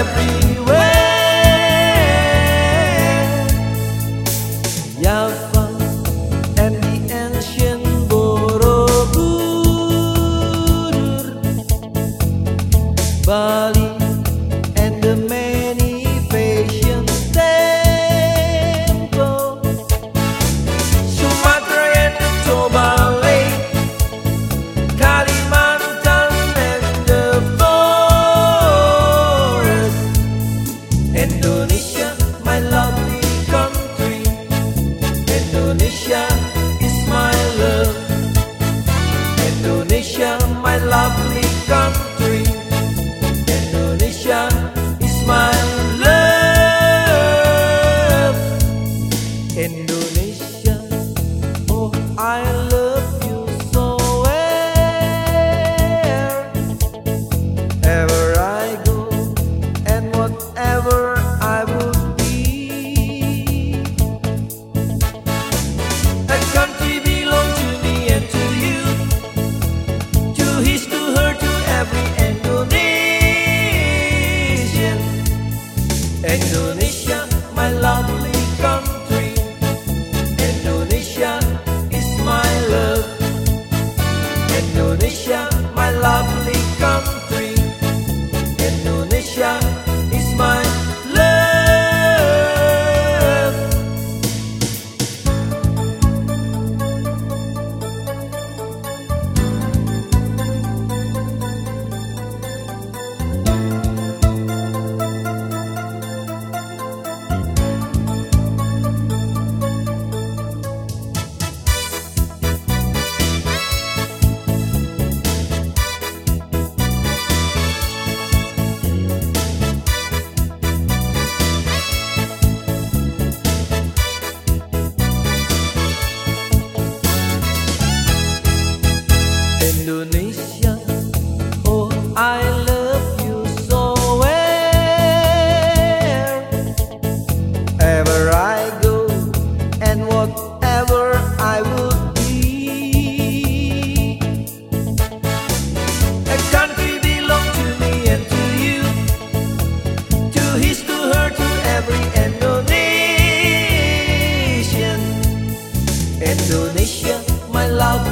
everywhere. Java and the ancient Borobudur, Bali and the many temple, Sumatra and the Toba. Indonesia, my lovely country. Indonesia is my love. Indonesia, my lovely. Indonesia, my love.